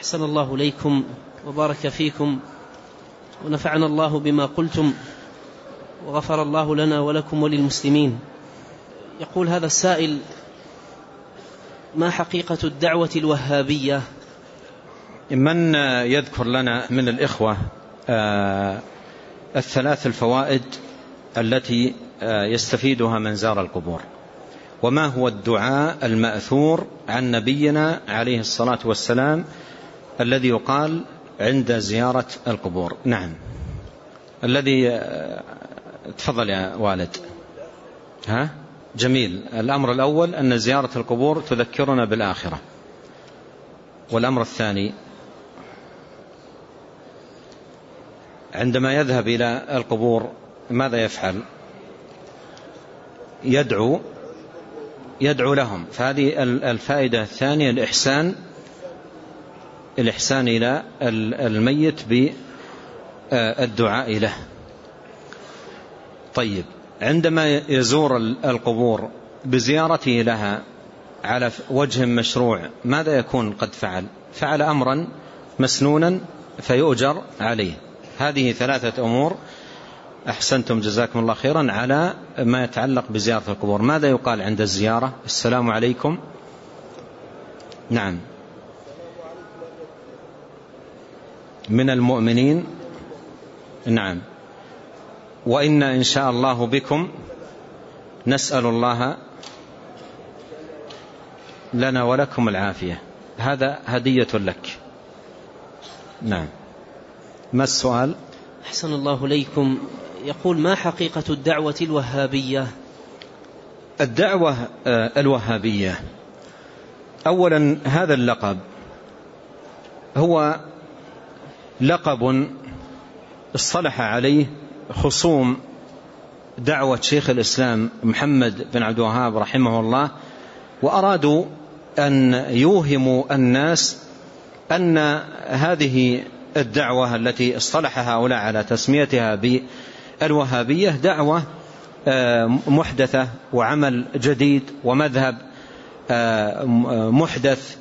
أحسن الله إليكم وبارك فيكم ونفعنا الله بما قلتم وغفر الله لنا ولكم وللمسلمين. يقول هذا السائل ما حقيقة الدعوة الوهابية؟ من يذكر لنا من الإخوة آه، الثلاث الفوائد التي آه، يستفيدها من زار القبور. وما هو الدعاء المأثور عن نبينا عليه الصلاة والسلام الذي يقال عند زيارة القبور. نعم. الذي آه، تفضل يا والد. ها؟ جميل. الأمر الأول أن زيارة القبور تذكرنا بالآخرة. والأمر الثاني عندما يذهب إلى القبور ماذا يفعل؟ يدعو يدعو لهم. فهذه الفائدة الثانية الإحسان الإحسان إلى الميت بالدعاء له. طيب عندما يزور القبور بزيارته لها على وجه مشروع ماذا يكون قد فعل؟ فعل أمرا مسنونا فيؤجر عليه. هذه ثلاثة أمور. أحسنتم جزاكم الله خيرا على ما يتعلق بزيارة القبور. ماذا يقال عند الزيارة؟ السلام عليكم. نعم. من المؤمنين؟ نعم. وإن إن شاء الله بكم نسأل الله لنا ولكم العافية. هذا هدية لك. نعم. ما السؤال؟ أحسن الله ليكم يقول ما حقيقة الدعوة الوهابية؟ الدعوة آه، الوهابية. أولا هذا اللقب هو لقب اصطلح عليه خصوم دعوة شيخ الإسلام محمد بن عبد الوهاب رحمه الله وأرادوا أن يوهموا الناس أن هذه الدعوة التي اصطلح هؤلاء على تسميتها بالوهابية دعوة آه، محدثة وعمل جديد ومذهب آه، محدث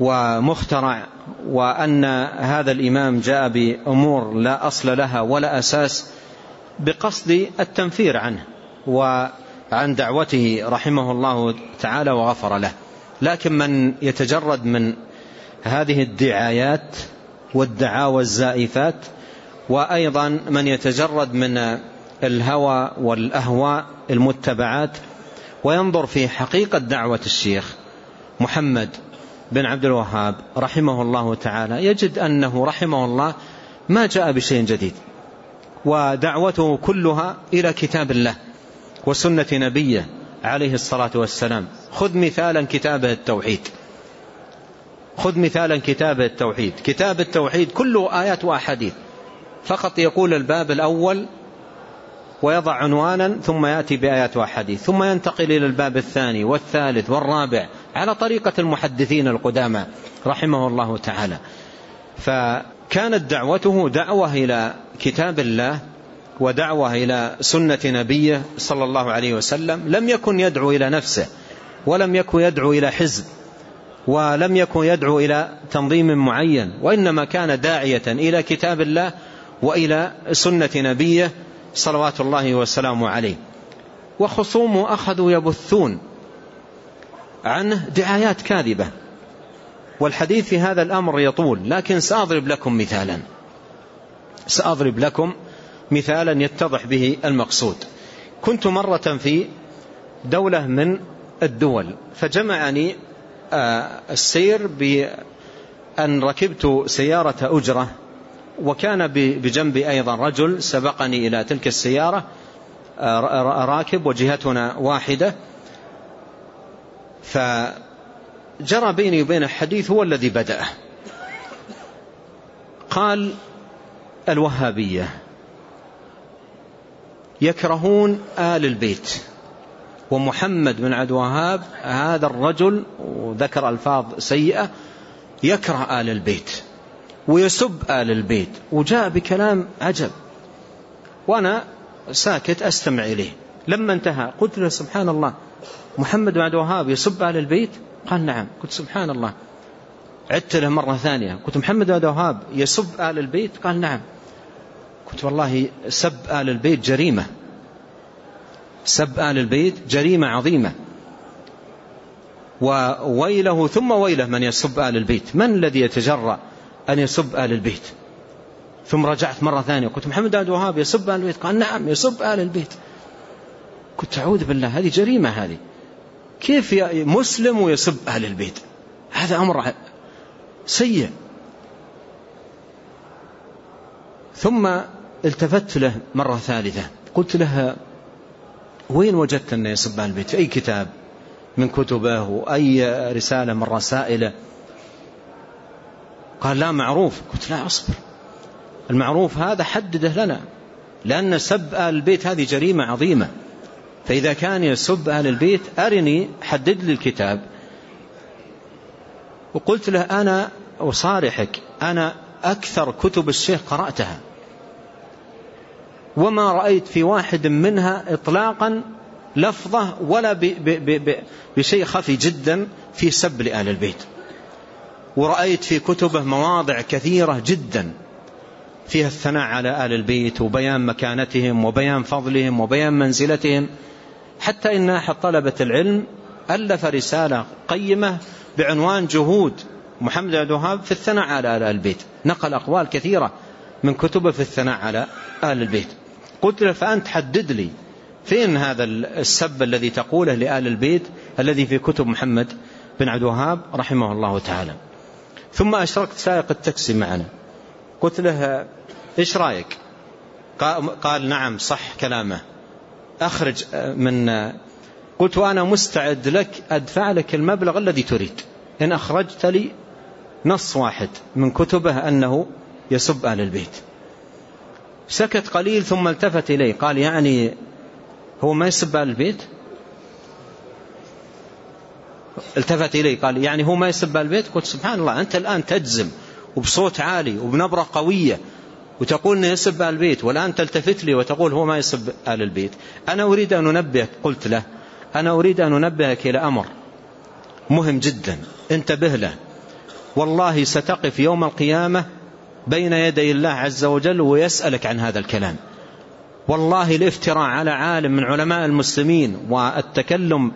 ومخترع وأن هذا الإمام جاء بأمور لا أصل لها ولا أساس بقصد التنفير عنه وعن دعوته رحمه الله تعالى وغفر له. لكن من يتجرد من هذه الدعايات والدعاوى الزائفات وأيضا من يتجرد من الهوى والأهواء المتبعات وينظر في حقيقة دعوة الشيخ محمد بن عبد الوهاب رحمه الله تعالى يجد أنه رحمه الله ما جاء بشيء جديد ودعوته كلها إلى كتاب الله وسنة نبيه عليه الصلاة والسلام. خذ مثالا كتابه التوحيد. خذ مثالا كتاب التوحيد. كتاب التوحيد كله آيات وأحاديث. فقط يقول الباب الأول ويضع عنوانا ثم يأتي بآيات وأحاديث ثم ينتقل إلى الباب الثاني والثالث والرابع على طريقة المحدثين القدامى رحمه الله تعالى. فكانت دعوته دعوة إلى كتاب الله ودعوة إلى سنة نبيه صلى الله عليه وسلم. لم يكن يدعو إلى نفسه ولم يكن يدعو إلى حزب ولم يكن يدعو إلى تنظيم معين وإنما كان داعية إلى كتاب الله وإلى سنة نبيه صلوات الله وسلامه عليه. وخصومه أخذوا يبثون عنه دعايات كاذبة. والحديث في هذا الأمر يطول لكن سأضرب لكم مثالا. سأضرب لكم مثالا يتضح به المقصود. كنت مرة في دولة من الدول فجمعني آه، السير بأن ركبت سيارة أجرة وكان بجنبي أيضا رجل سبقني إلى تلك السيارة آه، راكب وجهتنا واحدة. فجرى بيني وبين الحديث هو الذي بدأ قال الوهابية يكرهون آل البيت ومحمد بن عبد الوهاب هذا الرجل وذكر ألفاظ سيئة يكره آل البيت ويسب آل البيت وجاء بكلام عجب وأنا ساكت أستمع إليه. لما انتهى قلت له سبحان الله محمد بن عبد الوهاب يسب آل البيت؟ قال نعم. قلت سبحان الله. عدت له مرة ثانية. قلت محمد بن وهاب يسب آل البيت؟ قال نعم. قلت والله سب آل البيت جريمة. سب آل البيت جريمة عظيمة. وويله ثم ويله من يسب آل البيت. من الذي يتجرأ أن يسب آل البيت؟ ثم رجعت مرة ثانية. قلت محمد بن وهاب يسب آل البيت؟ قال نعم يسب آل البيت. قلت أعوذ بالله هذه جريمة هذه. كيف مسلم ويسب أهل البيت؟ هذا أمر سيء. ثم التفت له مرة ثالثة. قلت له وين وجدت أن يسب أهل البيت؟ في أي كتاب؟ من كتبه؟ وأي رسالة؟ من رسائله؟ قال لا معروف. قلت لا أصبر. المعروف هذا حدده لنا. لأن سب أهل البيت هذه جريمة عظيمة. فإذا كان يسب أهل البيت أرني حدد لي الكتاب. وقلت له أنا أصارحك أنا أكثر كتب الشيخ قرأتها. وما رأيت في واحد منها إطلاقا لفظة ولا بشيء خفي جدا في سب لآل البيت. ورأيت في كتبه مواضع كثيرة جدا. فيها الثناء على آل البيت وبيان مكانتهم وبيان فضلهم وبيان منزلتهم. حتى إن أحد طلبة العلم ألف رسالة قيمة بعنوان جهود محمد بن وهاب في الثناء على آل البيت. نقل أقوال كثيرة من كتبه في الثناء على آل البيت. قلت له فأنت حدد لي فين هذا السب الذي تقوله لآل البيت الذي في كتب محمد بن عبد الوهاب رحمه الله تعالى؟ ثم أشركت سائق التاكسي معنا. قلت له إيش رأيك؟ قال نعم صح كلامه. أخرج من قلت وأنا مستعد لك أدفع لك المبلغ الذي تريد. إن أخرجت لي نص واحد من كتبه أنه يسب أهل البيت. سكت قليل ثم التفت إليه. قال يعني هو ما يسب أهل البيت؟ التفت إلي قال يعني هو ما يسب أهل البيت؟ قلت سبحان الله أنت الآن تجزم وبصوت عالي وبنبرة قوية. وتقول إنه يسب أهل البيت والآن تلتفت لي وتقول هو ما يسب أهل البيت. أنا أريد أن انبهك قلت له أنا أريد أن أنبهك إلى أمر مهم جدا. انتبه له. والله ستقف يوم القيامة بين يدي الله عز وجل ويسألك عن هذا الكلام. والله الافتراء على عالم من علماء المسلمين والتكلم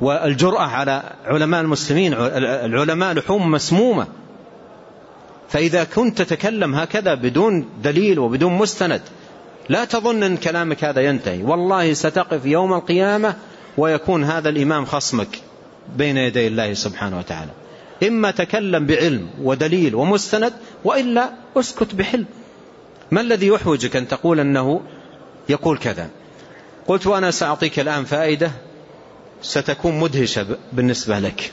والجرأة على علماء المسلمين العلماء لحوم مسمومة. فإذا كنت تتكلم هكذا بدون دليل وبدون مستند لا تظن أن كلامك هذا ينتهي. والله ستقف يوم القيامة ويكون هذا الإمام خصمك بين يدي الله سبحانه وتعالى. إما تكلم بعلم ودليل ومستند وإلا اسكت بحلم. ما الذي يحوجك أن تقول أنه يقول كذا؟ قلت وأنا سأعطيك الآن فائدة ستكون مدهشة بالنسبة لك.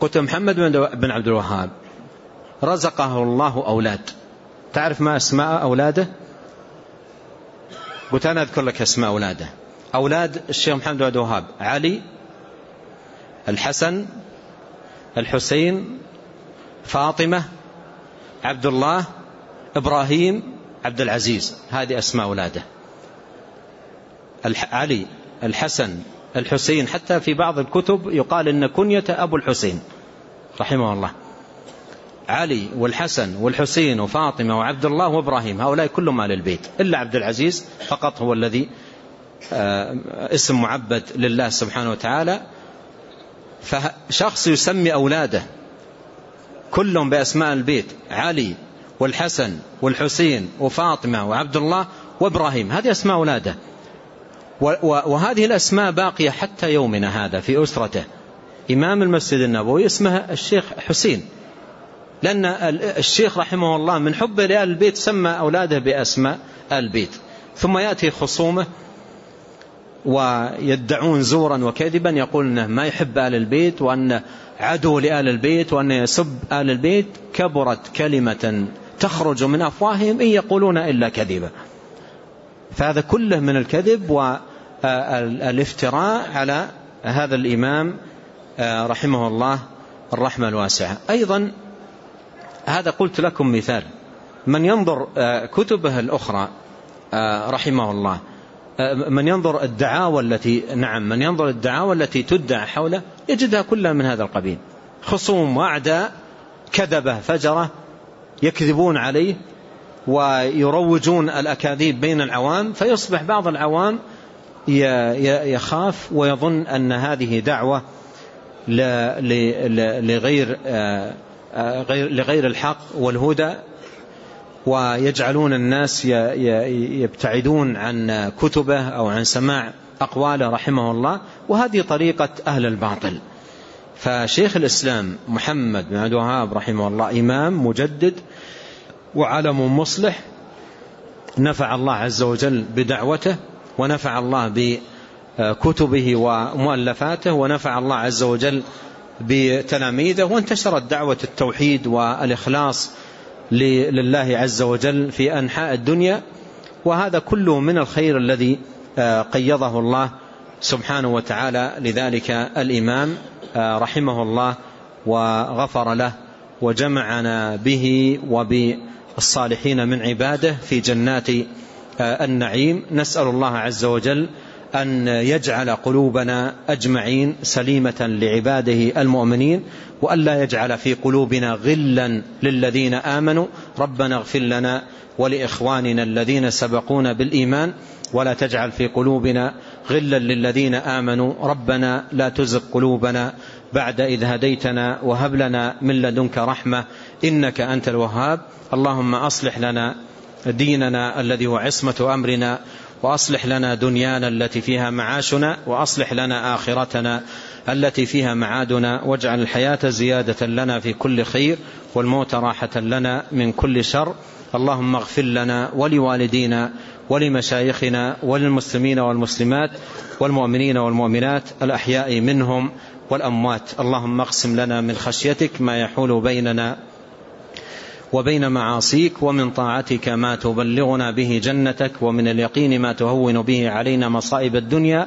قلت محمد بن عبد الوهاب رزقه الله أولاد. تعرف ما أسماء أولاده؟ قلت أنا أذكر لك أسماء أولاده. أولاد الشيخ محمد بن عبد الوهاب علي الحسن الحسين فاطمة عبد الله إبراهيم عبد العزيز. هذه أسماء أولاده. علي الحسن الحسين. حتى في بعض الكتب يقال إن كنية أبو الحسين رحمه الله. علي والحسن والحسين وفاطمة وعبد الله وإبراهيم هؤلاء كلهم آل البيت. إلا عبد العزيز فقط هو الذي آه، اسم معبد لله سبحانه وتعالى. فشخص يسمي أولاده كلهم بأسماء البيت علي والحسن والحسين وفاطمة وعبد الله وإبراهيم. هذه أسماء أولاده. وهذه الأسماء باقية حتى يومنا هذا في أسرته. إمام المسجد النبوي اسمه الشيخ حسين. لأن الشيخ رحمه الله من حبه لآل البيت سمى أولاده بأسماء البيت. ثم يأتي خصومه ويدعون زورا وكذبا يقول أنه ما يحب آل البيت وأنه عدو لآل البيت وأنه يسب آل البيت. كبرت كلمة تخرج من أفواههم إن يقولون إلا كذبا. فهذا كله من الكذب والافتراء على هذا الإمام آه، رحمه الله الرحمة الواسعة. أيضا هذا قلت لكم مثال. من ينظر آه، كتبه الأخرى آه، رحمه الله من ينظر الدعاوى التي نعم من ينظر الدعاوى التي تدعى حوله يجدها كلها من هذا القبيل. خصوم وأعداء كذبة فجرة يكذبون عليه ويروجون الأكاذيب بين العوام فيصبح بعض العوام يخاف ويظن أن هذه دعوة لغير لغير الحق والهدى. ويجعلون الناس يبتعدون عن كتبه أو عن سماع أقواله رحمه الله. وهذه طريقة أهل الباطل. فشيخ الإسلام محمد بن عبد الوهاب رحمه الله إمام مجدد وعلم مصلح نفع الله عز وجل بدعوته ونفع الله بكتبه ومؤلفاته ونفع الله عز وجل بتلاميذه وانتشرت دعوة التوحيد والإخلاص لله عز وجل في أنحاء الدنيا. وهذا كله من الخير الذي قيضه الله سبحانه وتعالى لذلك الإمام رحمه الله وغفر له وجمعنا به وبالصالحين من عباده في جنات النعيم. نسأل الله عز وجل أن يجعل قلوبنا أجمعين سليمة لعباده المؤمنين وأن لا يجعل في قلوبنا غلا للذين آمنوا. ربنا اغفر لنا ولإخواننا الذين سبقونا بالإيمان ولا تجعل في قلوبنا غلا للذين آمنوا. ربنا لا تزغ قلوبنا بعد إذ هديتنا وهب لنا من لدنك رحمة إنك أنت الوهاب. اللهم أصلح لنا ديننا الذي هو عصمة أمرنا وأصلح لنا دنيانا التي فيها معاشنا وأصلح لنا آخرتنا التي فيها معادنا واجعل الحياة زيادة لنا في كل خير والموت راحة لنا من كل شر. اللهم اغفر لنا ولوالدينا ولمشايخنا وللمسلمين والمسلمات والمؤمنين والمؤمنات الأحياء منهم. والأموات. اللهم اقسم لنا من خشيتك ما يحول بيننا وبين معاصيك ومن طاعتك ما تبلغنا به جنتك ومن اليقين ما تهون به علينا مصائب الدنيا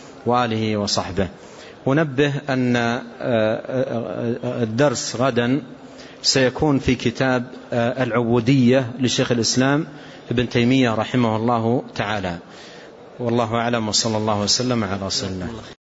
وآله وصحبه. ونبه أن الدرس غدا سيكون في كتاب العبودية لشيخ الإسلام ابن تيمية رحمه الله تعالى. والله أعلم وصلى الله وسلم على رسول الله.